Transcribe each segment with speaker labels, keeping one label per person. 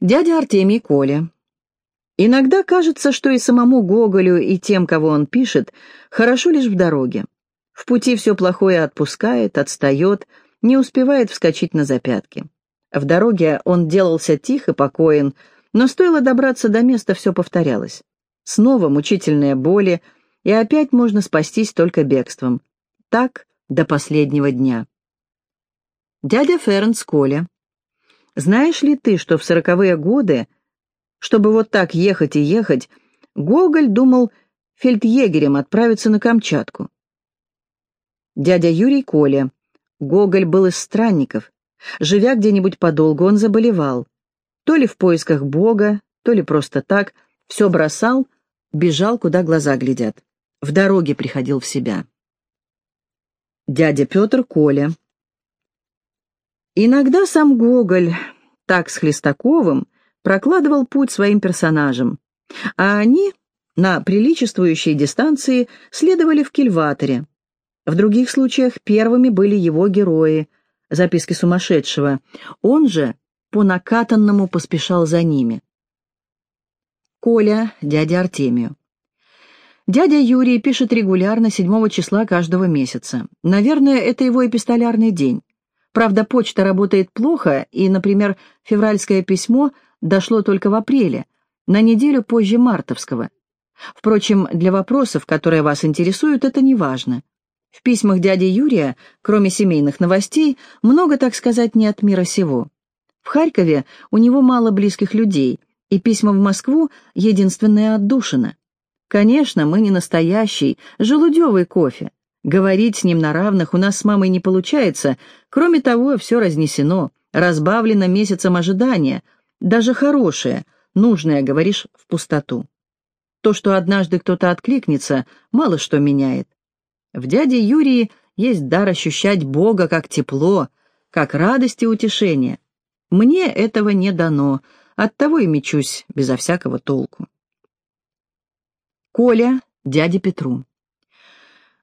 Speaker 1: Дядя Артемий Коля. Иногда кажется, что и самому Гоголю, и тем, кого он пишет, хорошо лишь в дороге. В пути все плохое отпускает, отстает, не успевает вскочить на запятки. В дороге он делался тих и покоен, но стоило добраться до места, все повторялось. Снова мучительные боли, и опять можно спастись только бегством. Так до последнего дня. Дядя Фернс Коля. Знаешь ли ты, что в сороковые годы, чтобы вот так ехать и ехать, Гоголь думал фельдъегерем отправиться на Камчатку? Дядя Юрий Коля. Гоголь был из странников. Живя где-нибудь подолгу, он заболевал. То ли в поисках Бога, то ли просто так, все бросал, бежал, куда глаза глядят. В дороге приходил в себя. Дядя Петр Коля. Иногда сам Гоголь, так с Хлестаковым, прокладывал путь своим персонажам, а они на приличествующей дистанции следовали в кильваторе. В других случаях первыми были его герои, записки сумасшедшего, он же по накатанному поспешал за ними. Коля, дядя Артемию. Дядя Юрий пишет регулярно 7 числа каждого месяца. Наверное, это его эпистолярный день. Правда, почта работает плохо, и, например, февральское письмо дошло только в апреле, на неделю позже мартовского. Впрочем, для вопросов, которые вас интересуют, это не важно. В письмах дяди Юрия, кроме семейных новостей, много, так сказать, не от мира сего. В Харькове у него мало близких людей, и письма в Москву — единственная отдушина. Конечно, мы не настоящий, желудевый кофе, Говорить с ним на равных у нас с мамой не получается. Кроме того, все разнесено, разбавлено месяцем ожидания. Даже хорошее, нужное, говоришь, в пустоту. То, что однажды кто-то откликнется, мало что меняет. В дяде Юрии есть дар ощущать Бога как тепло, как радость и утешение. Мне этого не дано, оттого и мечусь безо всякого толку. Коля дяде Петру.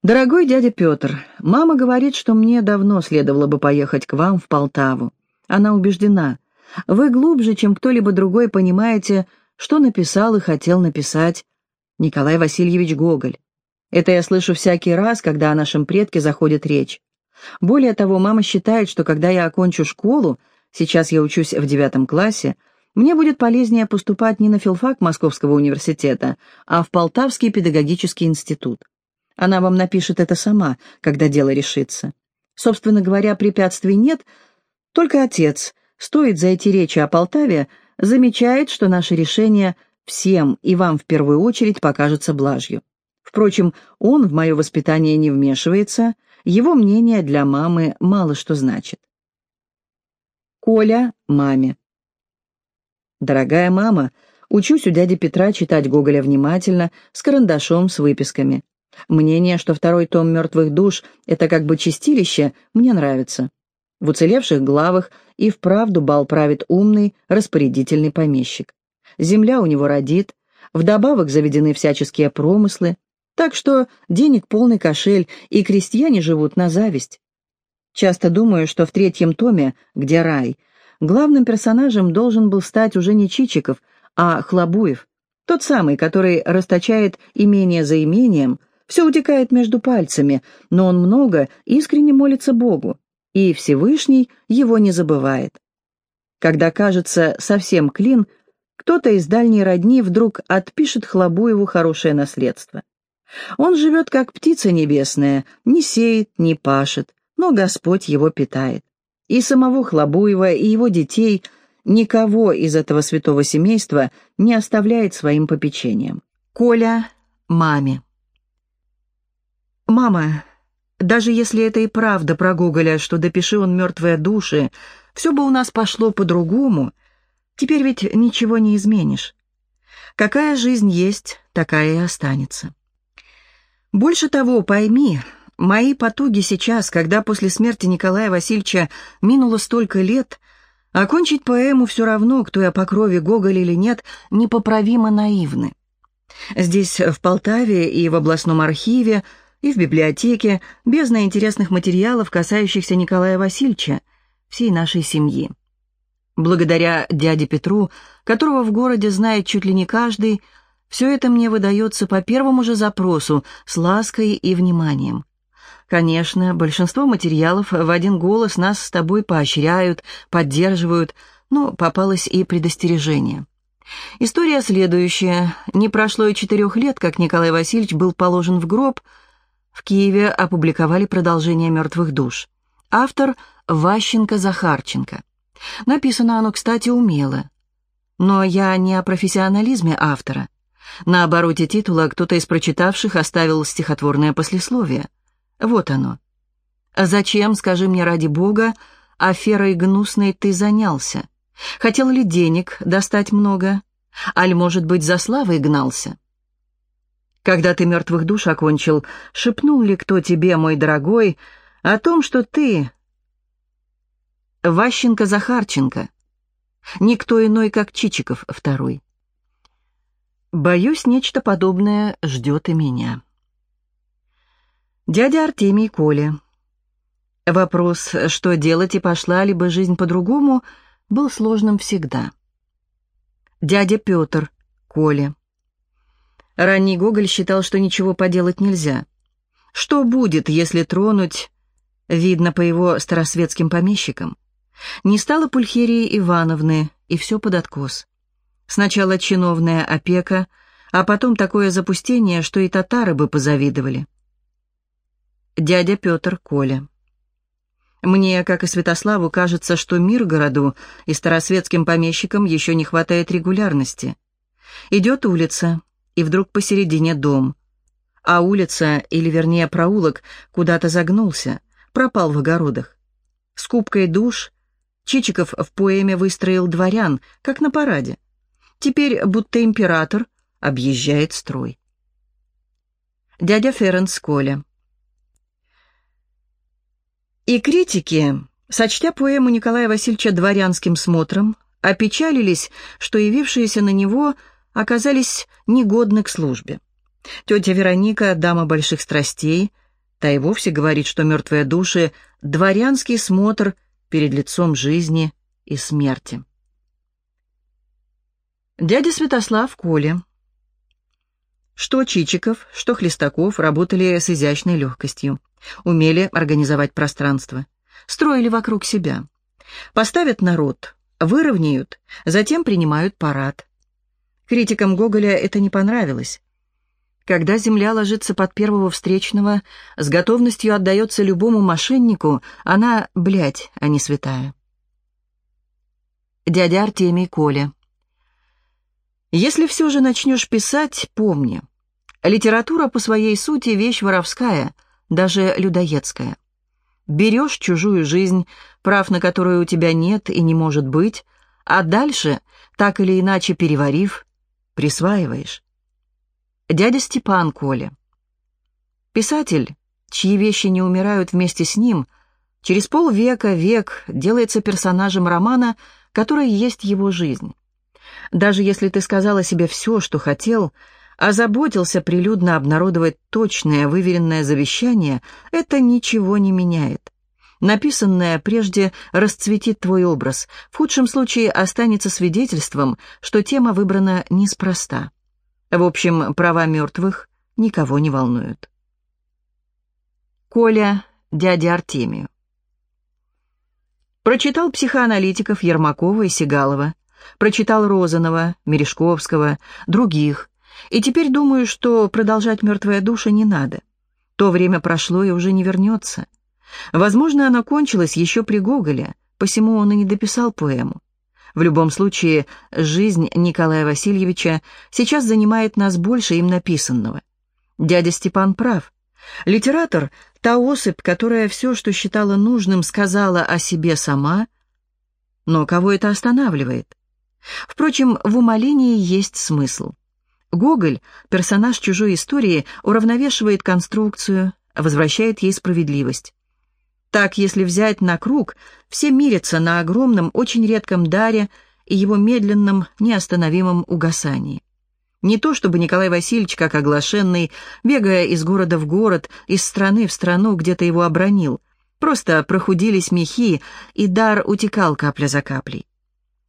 Speaker 1: «Дорогой дядя Петр, мама говорит, что мне давно следовало бы поехать к вам в Полтаву. Она убеждена. Вы глубже, чем кто-либо другой, понимаете, что написал и хотел написать Николай Васильевич Гоголь. Это я слышу всякий раз, когда о нашем предке заходит речь. Более того, мама считает, что когда я окончу школу, сейчас я учусь в девятом классе, мне будет полезнее поступать не на филфак Московского университета, а в Полтавский педагогический институт. Она вам напишет это сама, когда дело решится. Собственно говоря, препятствий нет, только отец, стоит зайти речи о Полтаве, замечает, что наше решение всем и вам в первую очередь покажется блажью. Впрочем, он в мое воспитание не вмешивается, его мнение для мамы мало что значит. Коля маме. Дорогая мама, учусь у дяди Петра читать Гоголя внимательно, с карандашом, с выписками. Мнение, что второй том «Мертвых душ» — это как бы чистилище, мне нравится. В уцелевших главах и вправду бал правит умный, распорядительный помещик. Земля у него родит, вдобавок заведены всяческие промыслы, так что денег полный кошель, и крестьяне живут на зависть. Часто думаю, что в третьем томе, где рай, главным персонажем должен был стать уже не Чичиков, а Хлобуев, тот самый, который расточает имение за имением, все утекает между пальцами, но он много искренне молится Богу, и Всевышний его не забывает. Когда кажется совсем клин, кто-то из дальней родни вдруг отпишет Хлобуеву хорошее наследство. Он живет как птица небесная, не сеет, не пашет, но Господь его питает. И самого Хлобуева, и его детей, никого из этого святого семейства не оставляет своим попечением. Коля маме. «Мама, даже если это и правда про Гоголя, что допиши он мертвые души, все бы у нас пошло по-другому. Теперь ведь ничего не изменишь. Какая жизнь есть, такая и останется. Больше того, пойми, мои потуги сейчас, когда после смерти Николая Васильевича минуло столько лет, окончить поэму все равно, кто я по крови Гоголь или нет, непоправимо наивны. Здесь, в Полтаве и в областном архиве, и в библиотеке бездна интересных материалов, касающихся Николая Васильевича, всей нашей семьи. Благодаря дяде Петру, которого в городе знает чуть ли не каждый, все это мне выдается по первому же запросу, с лаской и вниманием. Конечно, большинство материалов в один голос нас с тобой поощряют, поддерживают, но попалось и предостережение. История следующая. Не прошло и четырех лет, как Николай Васильевич был положен в гроб. В Киеве опубликовали продолжение «Мертвых душ». Автор – Ващенко-Захарченко. Написано оно, кстати, умело. Но я не о профессионализме автора. На обороте титула кто-то из прочитавших оставил стихотворное послесловие. Вот оно. «Зачем, скажи мне ради Бога, аферой гнусной ты занялся? Хотел ли денег достать много? Аль, может быть, за славой гнался?» Когда ты мертвых душ окончил, шепнул ли кто тебе, мой дорогой, о том, что ты Ващенко-Захарченко. Никто иной, как Чичиков второй. Боюсь, нечто подобное ждет и меня. Дядя Артемий Коля. Вопрос, что делать и пошла ли бы жизнь по-другому, был сложным всегда. Дядя Петр Коля. Ранний Гоголь считал, что ничего поделать нельзя. Что будет, если тронуть, видно по его старосветским помещикам? Не стало Пульхерии Ивановны, и все под откос. Сначала чиновная опека, а потом такое запустение, что и татары бы позавидовали. Дядя Петр Коля. Мне, как и Святославу, кажется, что мир городу и старосветским помещикам еще не хватает регулярности. Идет улица, и вдруг посередине дом. А улица, или вернее проулок, куда-то загнулся, пропал в огородах. С кубкой душ Чичиков в поэме выстроил дворян, как на параде. Теперь, будто император, объезжает строй. Дядя Ференс Коля. И критики, сочтя поэму Николая Васильевича дворянским смотром, опечалились, что явившиеся на него оказались негодны к службе. Тетя Вероника, дама больших страстей, та и вовсе говорит, что мертвые души — дворянский смотр — перед лицом жизни и смерти. Дядя Святослав Коля. Что Чичиков, что Хлестаков работали с изящной легкостью, умели организовать пространство, строили вокруг себя. Поставят народ, выровняют, затем принимают парад. Критикам Гоголя это не понравилось. Когда земля ложится под первого встречного, с готовностью отдается любому мошеннику, она, блядь, а не святая. Дядя Артемий Коля. Если все же начнешь писать, помни. Литература по своей сути вещь воровская, даже людоедская. Берешь чужую жизнь, прав на которую у тебя нет и не может быть, а дальше, так или иначе переварив, присваиваешь. Дядя Степан Коля. Писатель, чьи вещи не умирают вместе с ним, через полвека, век делается персонажем романа, который есть его жизнь. Даже если ты сказал себе все, что хотел, озаботился прилюдно обнародовать точное, выверенное завещание, это ничего не меняет. Написанное прежде расцветит твой образ, в худшем случае останется свидетельством, что тема выбрана неспроста. В общем, права мертвых никого не волнуют. Коля, дядя Артемию. Прочитал психоаналитиков Ермакова и Сигалова, прочитал Розанова, Мережковского, других, и теперь думаю, что продолжать «Мертвая душа» не надо. То время прошло и уже не вернется. Возможно, оно кончилось еще при Гоголе, посему он и не дописал поэму. В любом случае, жизнь Николая Васильевича сейчас занимает нас больше им написанного. Дядя Степан прав. Литератор — та особь, которая все, что считала нужным, сказала о себе сама, но кого это останавливает? Впрочем, в умолении есть смысл. Гоголь, персонаж чужой истории, уравновешивает конструкцию, возвращает ей справедливость. Так, если взять на круг, все мирятся на огромном, очень редком даре и его медленном, неостановимом угасании. Не то чтобы Николай Васильевич, как оглашенный, бегая из города в город, из страны в страну, где-то его обронил. Просто прохудились мехи, и дар утекал капля за каплей.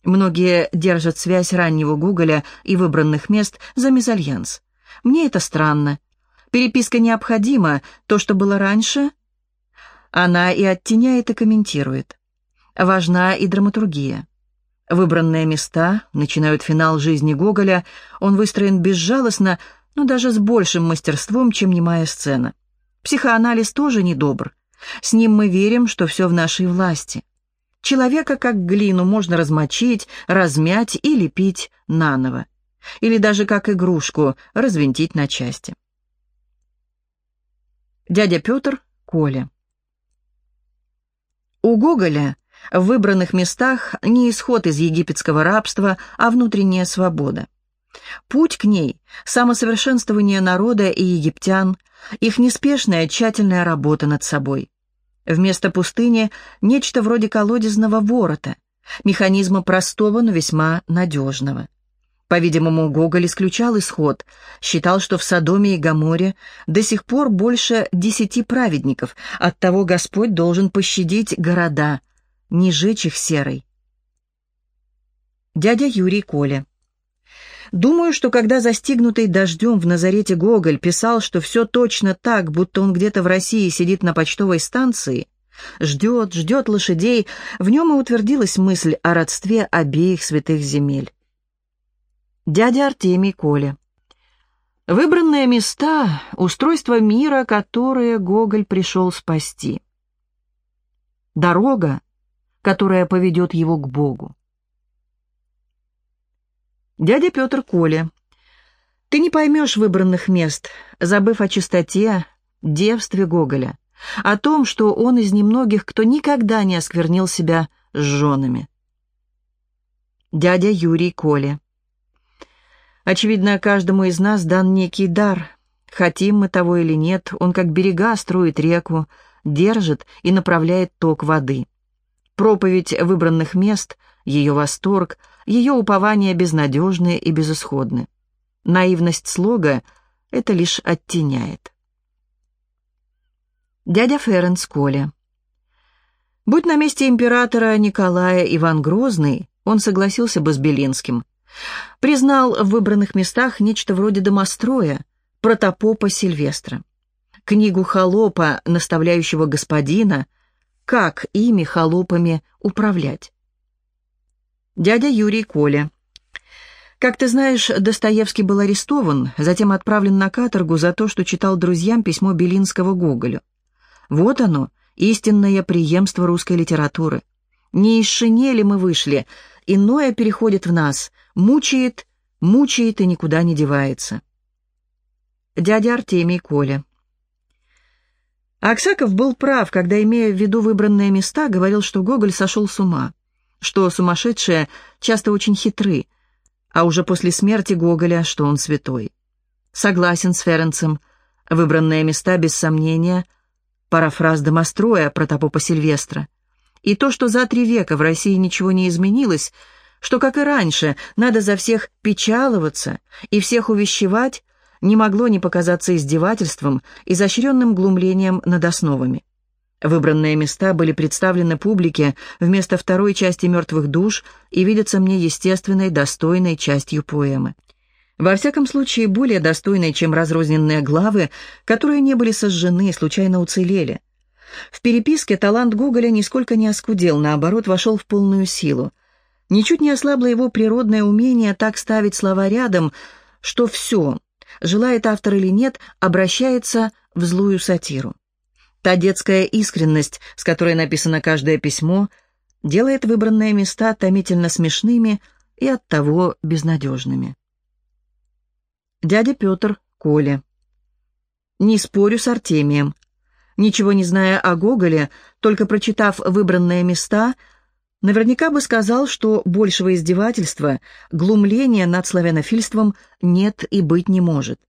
Speaker 1: Многие держат связь раннего Гоголя и выбранных мест за мезальянс. Мне это странно. Переписка необходима, то, что было раньше, она и оттеняет, и комментирует. Важна и драматургия. Выбранные места начинают финал жизни Гоголя, он выстроен безжалостно, но даже с большим мастерством, чем немая сцена. Психоанализ тоже недобр. С ним мы верим, что все в нашей власти. Человека, как глину, можно размочить, размять и лепить наново. Или даже как игрушку развинтить на части. Дядя Петр, Коля. У Гоголя в выбранных местах не исход из египетского рабства, а внутренняя свобода. Путь к ней – самосовершенствование народа и египтян, их неспешная тщательная работа над собой. Вместо пустыни – нечто вроде колодезного ворота, механизма простого, но весьма надежного. По-видимому, Гоголь исключал исход, считал, что в Содоме и Гоморе до сих пор больше десяти праведников, оттого Господь должен пощадить города, не жечь их серой. Дядя Юрий Коля Думаю, что когда застигнутый дождем в Назарете Гоголь писал, что все точно так, будто он где-то в России сидит на почтовой станции, ждет, ждет лошадей, в нем и утвердилась мысль о родстве обеих святых земель. Дядя Артемий Коля Выбранные места — устройство мира, которое Гоголь пришел спасти. Дорога, которая поведет его к Богу. Дядя Петр Коля. Ты не поймешь выбранных мест, забыв о чистоте, девстве Гоголя, о том, что он из немногих, кто никогда не осквернил себя с женами. Дядя Юрий Коля. Очевидно, каждому из нас дан некий дар. Хотим мы того или нет, он как берега строит реку, держит и направляет ток воды. Проповедь выбранных мест, ее восторг — ее упования безнадежны и безысходны. Наивность слога это лишь оттеняет. Дядя Ференс Коля. Будь на месте императора Николая Иван Грозный, он согласился бы с Белинским. Признал в выбранных местах нечто вроде домостроя, протопопа Сильвестра. Книгу холопа, наставляющего господина, как ими холопами управлять. Дядя Юрий Коля. Как ты знаешь, Достоевский был арестован, затем отправлен на каторгу за то, что читал друзьям письмо Белинского Гоголю. Вот оно, истинное преемство русской литературы. Не из шинели мы вышли, иное переходит в нас, мучает, мучает и никуда не девается. Дядя Артемий Коля. Аксаков был прав, когда, имея в виду выбранные места, говорил, что Гоголь сошел с ума что сумасшедшие часто очень хитры, а уже после смерти Гоголя, что он святой. Согласен с Ференцем. Выбранные места, без сомнения, парафраз домостроя протопопа Сильвестра. И то, что за три века в России ничего не изменилось, что, как и раньше, надо за всех печаловаться и всех увещевать, не могло не показаться издевательством, изощренным глумлением над основами. Выбранные места были представлены публике вместо второй части «Мертвых душ» и видятся мне естественной, достойной частью поэмы. Во всяком случае, более достойной, чем разрозненные главы, которые не были сожжены и случайно уцелели. В переписке талант Гоголя нисколько не оскудел, наоборот, вошел в полную силу. Ничуть не ослабло его природное умение так ставить слова рядом, что все, желает автор или нет, обращается в злую сатиру. Та детская искренность, с которой написано каждое письмо, делает выбранные места томительно смешными и оттого безнадежными. Дядя Петр, Коля. Не спорю с Артемием. Ничего не зная о Гоголе, только прочитав выбранные места, наверняка бы сказал, что большего издевательства, глумления над славянофильством нет и быть не может.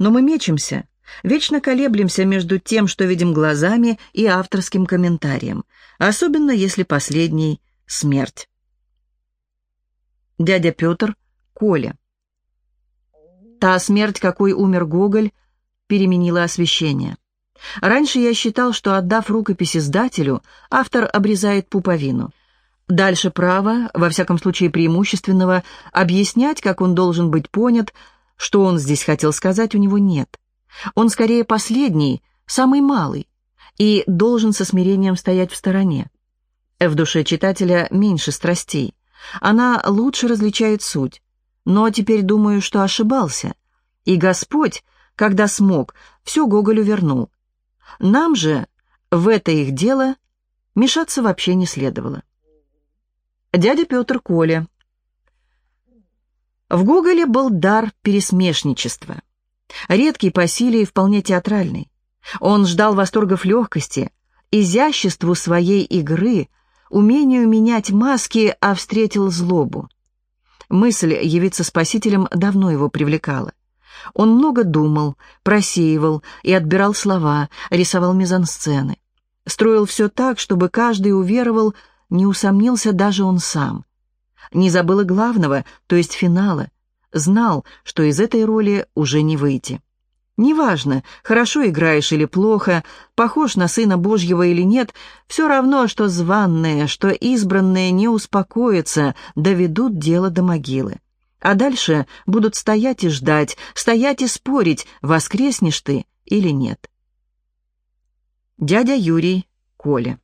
Speaker 1: Но мы мечемся, Вечно колеблемся между тем, что видим глазами, и авторским комментарием, особенно если последний — смерть. Дядя Петр, Коля. Та смерть, какой умер Гоголь, переменила освещение. Раньше я считал, что, отдав рукопись издателю, автор обрезает пуповину. Дальше право, во всяком случае преимущественного, объяснять, как он должен быть понят, что он здесь хотел сказать, у него нет. Он скорее последний, самый малый, и должен со смирением стоять в стороне. В душе читателя меньше страстей. Она лучше различает суть. Но теперь думаю, что ошибался. И Господь, когда смог, все Гоголю вернул. Нам же в это их дело мешаться вообще не следовало. Дядя Петр Коля. В Гоголе был дар пересмешничества. Редкий по силе и вполне театральный. Он ждал восторгов легкости, изяществу своей игры, умению менять маски, а встретил злобу. Мысль явиться спасителем давно его привлекала. Он много думал, просеивал и отбирал слова, рисовал мизансцены. Строил все так, чтобы каждый уверовал, не усомнился даже он сам. Не забыл и главного, то есть финала. Знал, что из этой роли уже не выйти. Неважно, хорошо играешь или плохо, похож на Сына Божьего или нет, все равно, что званные, что избранные не успокоятся, доведут дело до могилы. А дальше будут стоять и ждать, стоять и спорить, воскреснешь ты или нет. Дядя Юрий, Коля.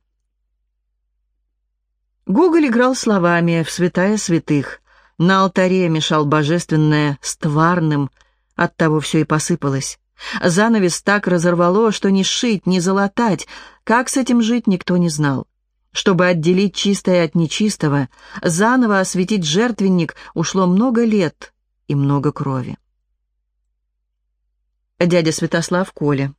Speaker 1: Гоголь играл словами в святая святых. На алтаре мешал божественное с тварным, оттого все и посыпалось. Занавес так разорвало, что ни сшить, ни залатать. Как с этим жить, никто не знал. Чтобы отделить чистое от нечистого, заново осветить жертвенник, ушло много лет и много крови. Дядя Святослав Коля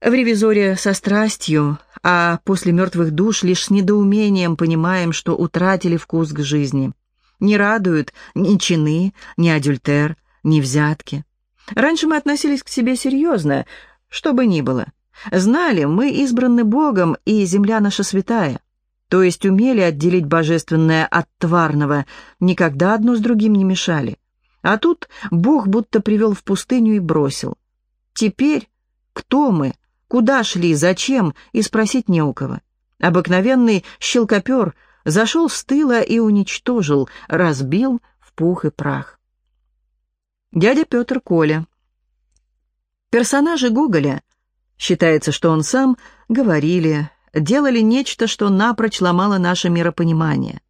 Speaker 1: в «Ревизоре» со страстью, а после «Мертвых душ» лишь с недоумением понимаем, что утратили вкус к жизни. Не радуют ни чины, ни адюльтер, ни взятки. Раньше мы относились к себе серьезно, что бы ни было. Знали, мы избраны Богом, и земля наша святая. То есть умели отделить божественное от тварного, никогда одно с другим не мешали. А тут Бог будто привел в пустыню и бросил. Теперь кто мы, Куда шли, зачем, и спросить не у кого. Обыкновенный щелкопер зашел с тыла и уничтожил, разбил в пух и прах. Дядя Петр Коля. Персонажи Гоголя, считается, что он сам, говорили, делали нечто, что напрочь ломало наше миропонимание,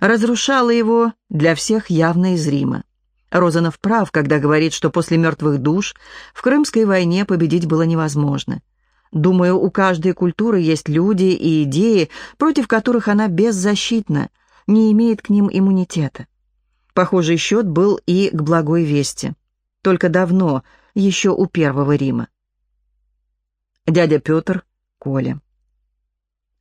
Speaker 1: разрушало его для всех явно и зримо. Розанов прав, когда говорит, что после «Мертвых душ» в Крымской войне победить было невозможно. Думаю, у каждой культуры есть люди и идеи, против которых она беззащитна, не имеет к ним иммунитета. Похожий счет был и к благой вести. Только давно, еще у Первого Рима. Дядя Петр, Коля.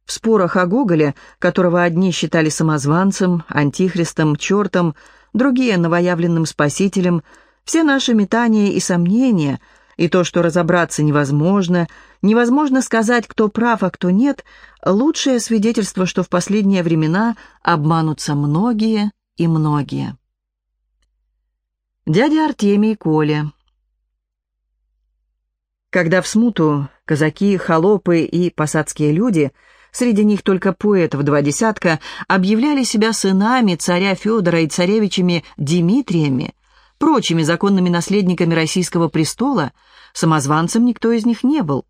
Speaker 1: В спорах о Гоголе, которого одни считали самозванцем, антихристом, чертом, другие — новоявленным спасителем, все наши метания и сомнения — и то, что разобраться невозможно, невозможно сказать, кто прав, а кто нет, лучшее свидетельство, что в последние времена обманутся многие и многие. Дядя Артемий Коля Когда в смуту казаки, холопы и посадские люди, среди них только поэтов два десятка, объявляли себя сынами царя Федора и царевичами Дмитриями, прочими законными наследниками российского престола, самозванцем никто из них не был.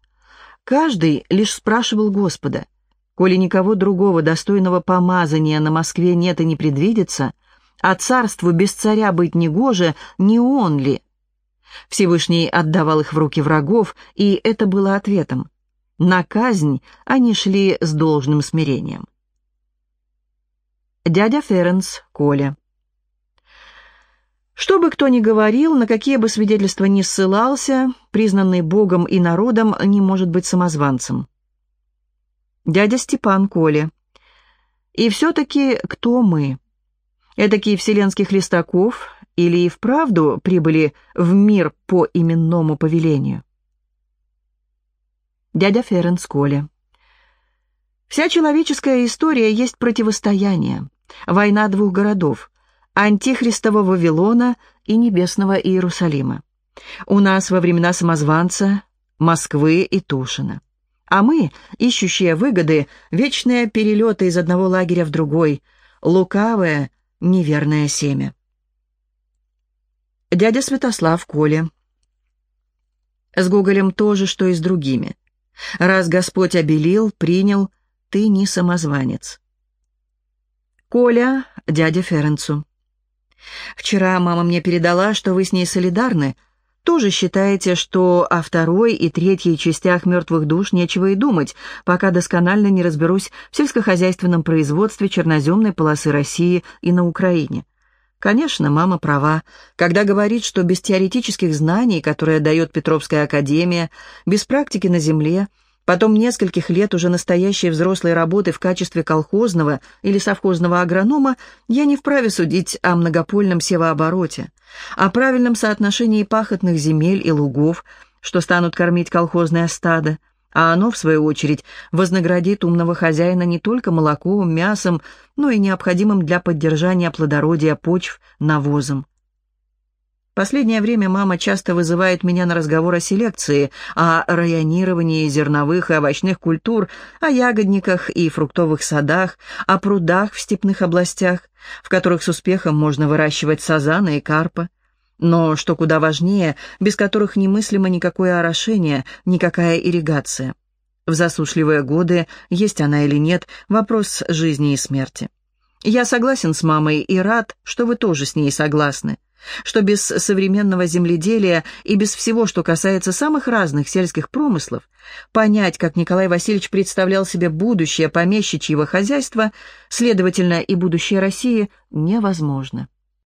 Speaker 1: Каждый лишь спрашивал Господа, «Коли никого другого достойного помазания на Москве нет и не предвидится, а царству без царя быть негоже, не он ли?» Всевышний отдавал их в руки врагов, и это было ответом. На казнь они шли с должным смирением. Дядя Ференс, Коля. Что бы кто ни говорил, на какие бы свидетельства ни ссылался, признанный Богом и народом не может быть самозванцем. Дядя Степан Коля. И все-таки кто мы? Эдакие вселенских листаков или и вправду прибыли в мир по именному повелению? Дядя Ференс Коля. Вся человеческая история есть противостояние, война двух городов – антихристова Вавилона и небесного Иерусалима. У нас во времена самозванца Москвы и Тушина. А мы, ищущие выгоды, вечные перелеты из одного лагеря в другой, лукавое, неверное семя. Дядя Святослав Коле. С Гоголем то же, что и с другими. Раз Господь обелил, принял, ты не самозванец. Коля, дядя Ференцу. Вчера мама мне передала, что вы с ней солидарны. Тоже считаете, что о второй и третьей частях «Мертвых душ» нечего и думать, пока досконально не разберусь в сельскохозяйственном производстве черноземной полосы России и на Украине. Конечно, мама права, когда говорит, что без теоретических знаний, которые дает Петровская академия, без практики на земле – Потом нескольких лет уже настоящей взрослой работы в качестве колхозного или совхозного агронома я не вправе судить о многопольном севообороте, о правильном соотношении пахотных земель и лугов, что станут кормить колхозное стадо, а оно, в свою очередь, вознаградит умного хозяина не только молоком, мясом, но и необходимым для поддержания плодородия почв навозом. Последнее время мама часто вызывает меня на разговор о селекции, о районировании зерновых и овощных культур, о ягодниках и фруктовых садах, о прудах в степных областях, в которых с успехом можно выращивать сазана и карпа. Но, что куда важнее, без которых немыслимо никакое орошение, никакая ирригация. В засушливые годы, есть она или нет, вопрос жизни и смерти. Я согласен с мамой и рад, что вы тоже с ней согласны что без современного земледелия и без всего, что касается самых разных сельских промыслов, понять, как Николай Васильевич представлял себе будущее помещичьего хозяйства, следовательно, и будущее России, невозможно.